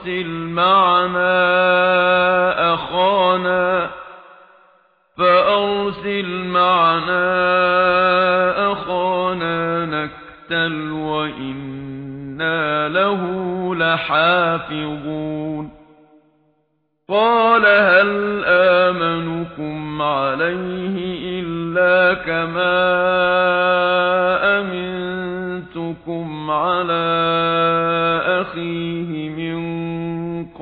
أرسل معنا أخانا فأرسل معنا أخانا نكتل وإنا له لحافظون. قال هل آمنكم عليه إلا كما أمنتكم على أخيه؟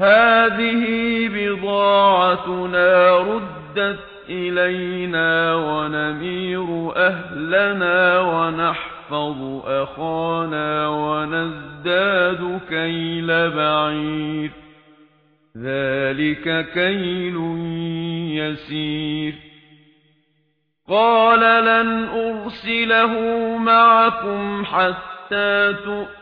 هذه بضاعتنا ردت إلينا ونمير أهلنا ونحفظ أخانا ونزداد كيل بعير ذلك كيل يسير قال لن أرسله معكم حتى تؤمن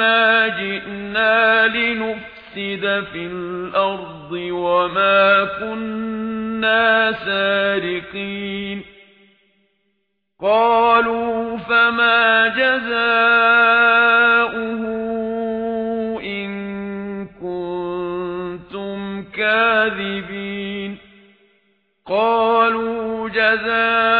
مَا جئنا لنفسد في الأرض وما كنا سارقين قالوا فما جزاؤه إن كنتم كاذبين قالوا جزاؤه